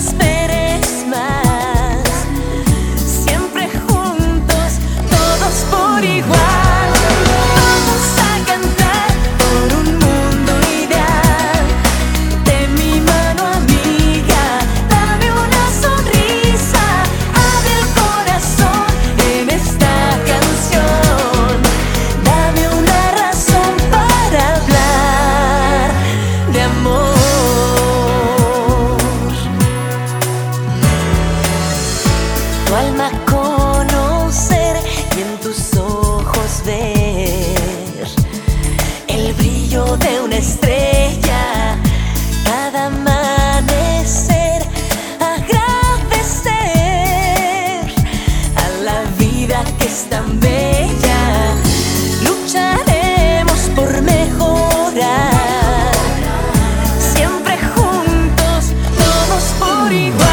spend tu alma conocer y en tus ojos ver el brillo de una estrella. Cada amanecer agradecer a la vida que es tan bella. Lucharemos por mejorar. Siempre juntos todos por igual.